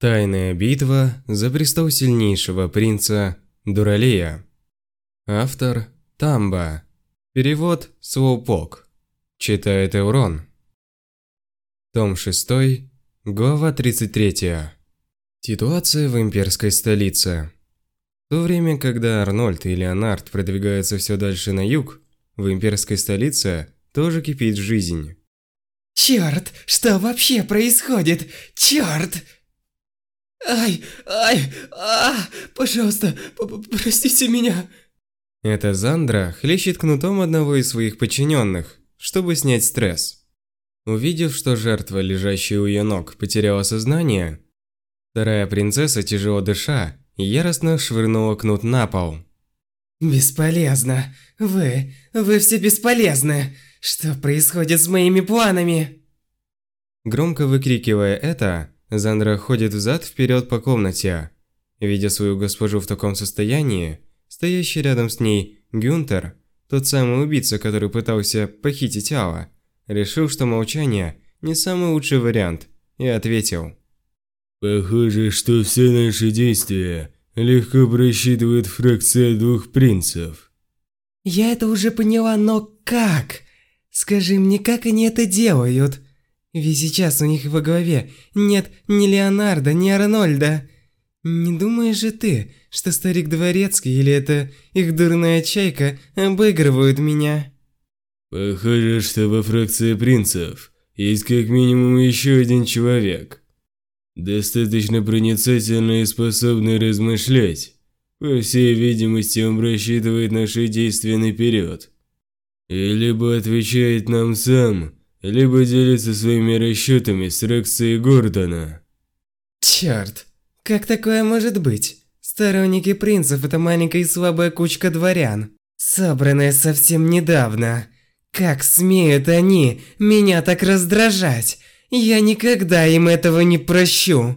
Тайная битва за престол сильнейшего принца Дуралея. Автор Тамба. Перевод Слоупок. Читает Эурон. Том 6, глава 33. Ситуация в имперской столице. В то время, когда Арнольд и Леонард продвигаются все дальше на юг, в имперской столице тоже кипит жизнь. Черт, что вообще происходит? Черт! Ай, ай, а, пожалуйста, простите меня. Это Зандра хлещет кнутом одного из своих подчиненных, чтобы снять стресс. Увидев, что жертва, лежащая у ее ног, потеряла сознание, вторая принцесса, тяжело дыша, яростно швырнула кнут на пол. «Бесполезно. Вы, вы все бесполезны. Что происходит с моими планами?» Громко выкрикивая это, Зандра ходит взад-вперед по комнате. Видя свою госпожу в таком состоянии, стоящий рядом с ней Гюнтер, тот самый убийца, который пытался похитить Ала, решил, что молчание не самый лучший вариант, и ответил. «Похоже, что все наши действия легко просчитывает фракция двух принцев». «Я это уже поняла, но как? Скажи мне, как они это делают?» Ведь сейчас у них во голове нет ни Леонардо, ни Арнольда. Не думаешь же ты, что старик Дворецкий или это их дурная чайка обыгрывают меня? Похоже, что во фракции принцев есть как минимум еще один человек. Достаточно проницательный и способный размышлять. По всей видимости, он рассчитывает наши действия наперед. И либо отвечает нам сам, либо делится своими расчетами с Рексой Гордона. Черт, как такое может быть? Сторонники принцев – это маленькая и слабая кучка дворян, собранная совсем недавно. Как смеют они меня так раздражать? Я никогда им этого не прощу.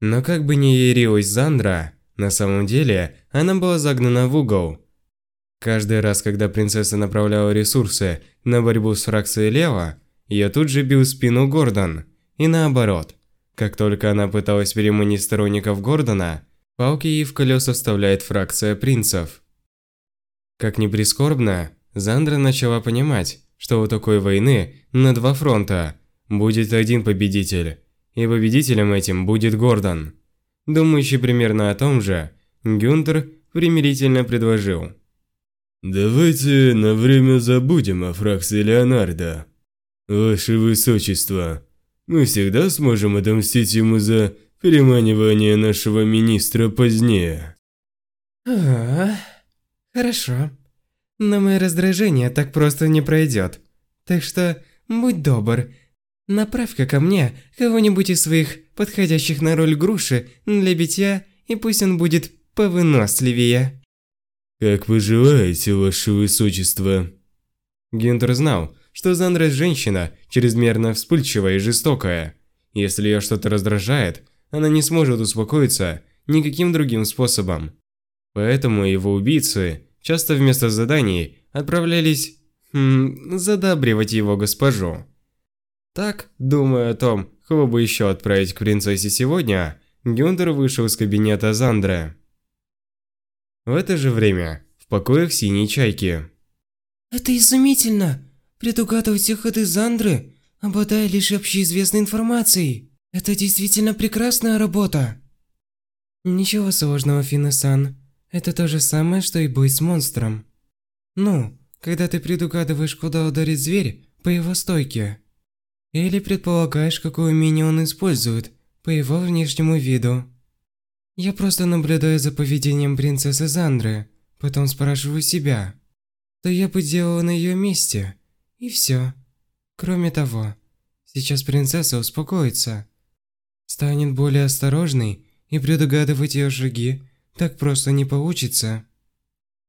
Но как бы ни ярилась Зандра, на самом деле она была загнана в угол. Каждый раз, когда принцесса направляла ресурсы на борьбу с фракцией Лева, я тут же бил спину Гордон. И наоборот. Как только она пыталась переманить сторонников Гордона, палки ей в колеса вставляет фракция принцев. Как ни прискорбно, Зандра начала понимать, что у такой войны на два фронта будет один победитель, и победителем этим будет Гордон. Думающий примерно о том же, Гюнтер примирительно предложил – «Давайте на время забудем о фракции Леонардо. Ваше Высочество, мы всегда сможем отомстить ему за переманивание нашего министра позднее». А, хорошо. Но мое раздражение так просто не пройдет. Так что, будь добр, направь-ка ко мне кого-нибудь из своих подходящих на роль груши для битья, и пусть он будет повыносливее. «Как вы желаете, ваше высочество?» Гюнтер знал, что Зандра женщина, чрезмерно вспыльчивая и жестокая. Если ее что-то раздражает, она не сможет успокоиться никаким другим способом. Поэтому его убийцы часто вместо заданий отправлялись хм, задабривать его госпожу. Так, думая о том, кого бы еще отправить к принцессе сегодня, Гюнтер вышел из кабинета Зандры. В это же время, в покоях синей чайки. Это изумительно! Предугадывать все ходы Зандры, обладая лишь общеизвестной информацией. Это действительно прекрасная работа. Ничего сложного, Финесан. Это то же самое, что и бой с монстром. Ну, когда ты предугадываешь, куда ударит зверь по его стойке. Или предполагаешь, какое умение он использует по его внешнему виду. Я просто наблюдаю за поведением принцессы Зандры, потом спрашиваю себя, что я бы делала на ее месте, и все. Кроме того, сейчас принцесса успокоится, станет более осторожной, и предугадывать ее шаги так просто не получится.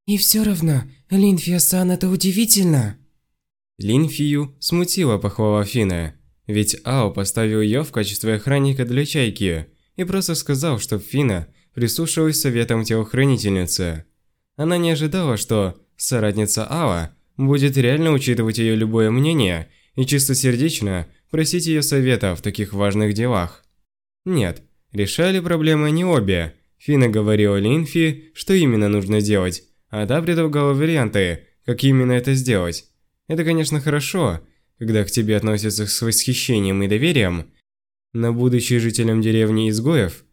И все равно, Линфия-сан, это удивительно. Линфию смутила похвала Фина, ведь Ао поставил ее в качестве охранника для Чайки – и просто сказал, что Фина прислушалась советам телохранительницы. Она не ожидала, что соратница Ала будет реально учитывать ее любое мнение и чистосердечно просить ее совета в таких важных делах. Нет, решали проблемы не обе. Фина говорила Линфи, что именно нужно делать, а та предлагала варианты, как именно это сделать. Это, конечно, хорошо, когда к тебе относятся с восхищением и доверием, но будучи жителем деревни изгоев,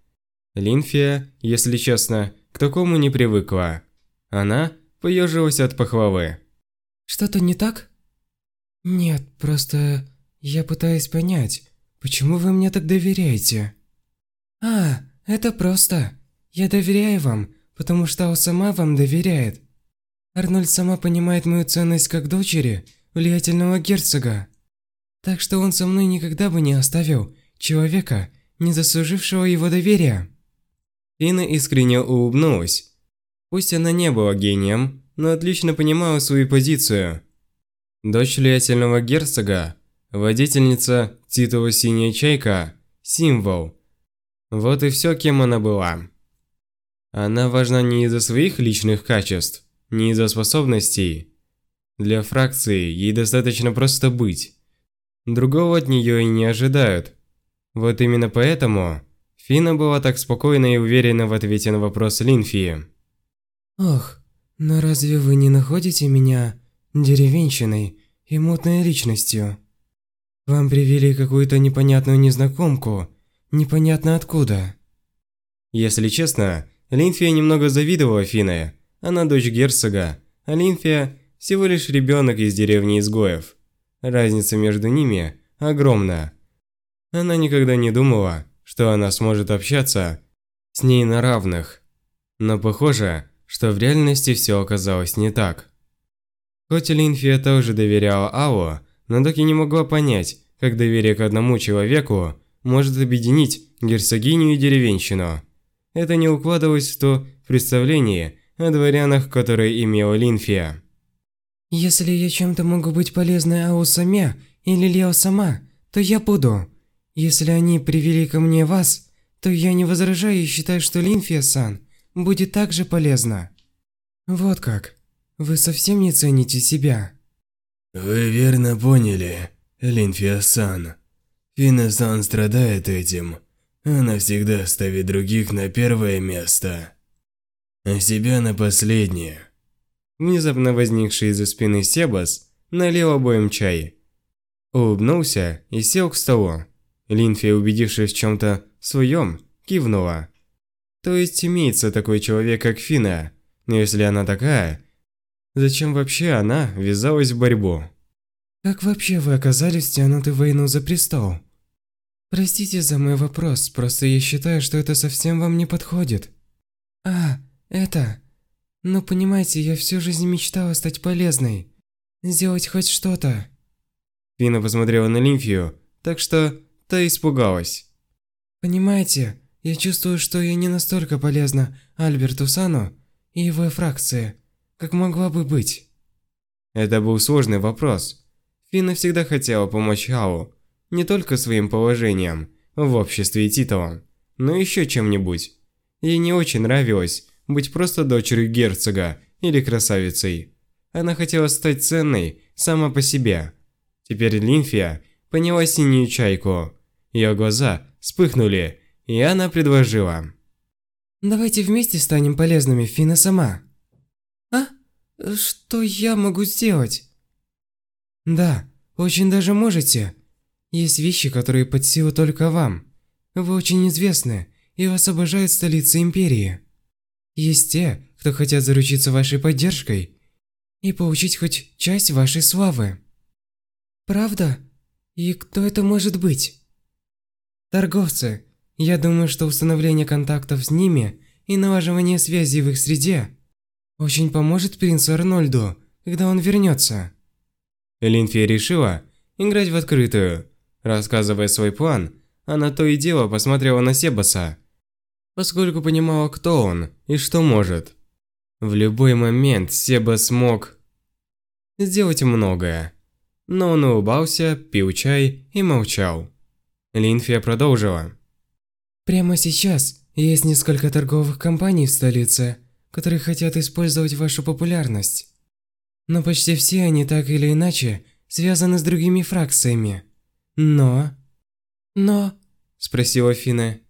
Линфия, если честно, к такому не привыкла. Она поежилась от похвалы. Что-то не так? Нет, просто я пытаюсь понять, почему вы мне так доверяете? А, это просто. Я доверяю вам, потому что Ао сама вам доверяет. Арнольд сама понимает мою ценность как дочери влиятельного герцога. Так что он со мной никогда бы не оставил человека, не заслужившего его доверия. Фина искренне улыбнулась. Пусть она не была гением, но отлично понимала свою позицию. Дочь влиятельного герцога, водительница титула «Синяя чайка», символ. Вот и все, кем она была. Она важна не из-за своих личных качеств, не из-за способностей. Для фракции ей достаточно просто быть. Другого от нее и не ожидают. Вот именно поэтому Фина была так спокойна и уверена в ответе на вопрос Линфии. Ох, но разве вы не находите меня деревенщиной и мутной личностью? Вам привели какую-то непонятную незнакомку, непонятно откуда. Если честно, Линфия немного завидовала Фине. Она дочь герцога, а Линфия всего лишь ребенок из деревни изгоев. Разница между ними огромна. Она никогда не думала, что она сможет общаться с ней на равных. Но похоже, что в реальности все оказалось не так. Хоть Линфия тоже доверяла Ао, но так и не могла понять, как доверие к одному человеку может объединить герцогиню и деревенщину. Это не укладывалось в то представление о дворянах, которые имела Линфия. Если я чем-то могу быть полезной Ау саме или Лео сама, то я буду. Если они привели ко мне вас, то я не возражаю и считаю, что Линфия-сан будет также полезна. Вот как. Вы совсем не цените себя. Вы верно поняли, Линфия-сан. Фина-сан страдает этим. Она всегда ставит других на первое место, а себя на последнее. Внезапно возникший из-за спины Себас налил обоим чай. Улыбнулся и сел к столу. Линфия, убедившись в чем-то своем, кивнула. То есть имеется такой человек, как Фина, но если она такая, зачем вообще она ввязалась в борьбу? Как вообще вы оказались втянуты в войну за престол? Простите за мой вопрос, просто я считаю, что это совсем вам не подходит. А, это... Но понимаете, я всю жизнь мечтала стать полезной. Сделать хоть что-то. Фина посмотрела на Лимфию, так что та испугалась. Понимаете, я чувствую, что я не настолько полезна Альберту Сану и его фракции, как могла бы быть. Это был сложный вопрос. Фина всегда хотела помочь Ау, не только своим положением в обществе и титулом, но еще чем-нибудь. Ей не очень нравилось быть просто дочерью герцога или красавицей. Она хотела стать ценной сама по себе. Теперь Линфия поняла синюю чайку. Ее глаза вспыхнули, и она предложила. «Давайте вместе станем полезными, Фина сама». «А? Что я могу сделать?» «Да, очень даже можете. Есть вещи, которые под силу только вам. Вы очень известны, и вас обожают столицы Империи. Есть те, кто хотят заручиться вашей поддержкой и получить хоть часть вашей славы. Правда? И кто это может быть? Торговцы. Я думаю, что установление контактов с ними и налаживание связи в их среде очень поможет принцу Арнольду, когда он вернется. Линфия решила играть в открытую. Рассказывая свой план, она то и дело посмотрела на Себаса поскольку понимала, кто он и что может. В любой момент Себа смог сделать многое. Но он улыбался, пил чай и молчал. Линфия продолжила. Прямо сейчас есть несколько торговых компаний в столице, которые хотят использовать вашу популярность. Но почти все они так или иначе связаны с другими фракциями. Но... Но... Спросила Фина.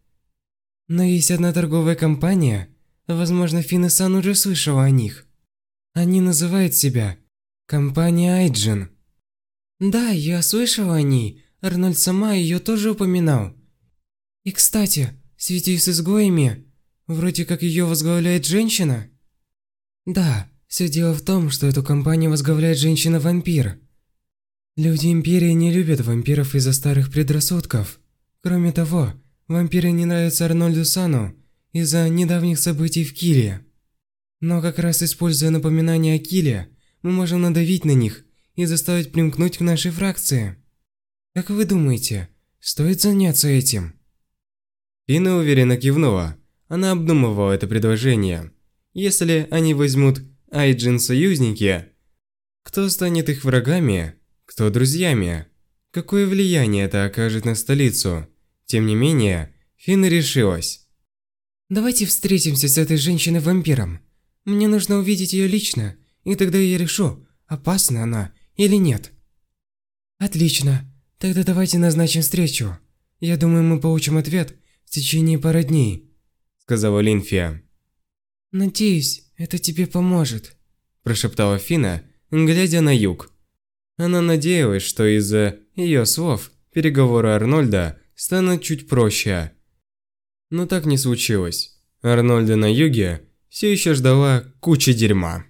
Но есть одна торговая компания, возможно, Фина-сан уже слышала о них. Они называют себя компания Айджин. Да, я слышала о ней, Арнольд сама ее тоже упоминал. И кстати, в связи с изгоями, вроде как ее возглавляет женщина. Да, все дело в том, что эту компанию возглавляет женщина-вампир. Люди Империи не любят вампиров из-за старых предрассудков. Кроме того, вампиры не нравятся Арнольду Сану из-за недавних событий в Киле. Но как раз используя напоминание о Киле, мы можем надавить на них и заставить примкнуть к нашей фракции. Как вы думаете, стоит заняться этим? Фина уверенно кивнула. Она обдумывала это предложение. Если они возьмут Айджин союзники, кто станет их врагами, кто друзьями? Какое влияние это окажет на столицу? Тем не менее, Фина решилась. Давайте встретимся с этой женщиной-вампиром. Мне нужно увидеть ее лично, и тогда я решу, опасна она или нет. Отлично. Тогда давайте назначим встречу. Я думаю, мы получим ответ в течение пары дней, сказала Линфия. Надеюсь, это тебе поможет, прошептала Фина, глядя на юг. Она надеялась, что из-за ее слов переговоры Арнольда станут чуть проще. Но так не случилось. Арнольда на юге все еще ждала куча дерьма.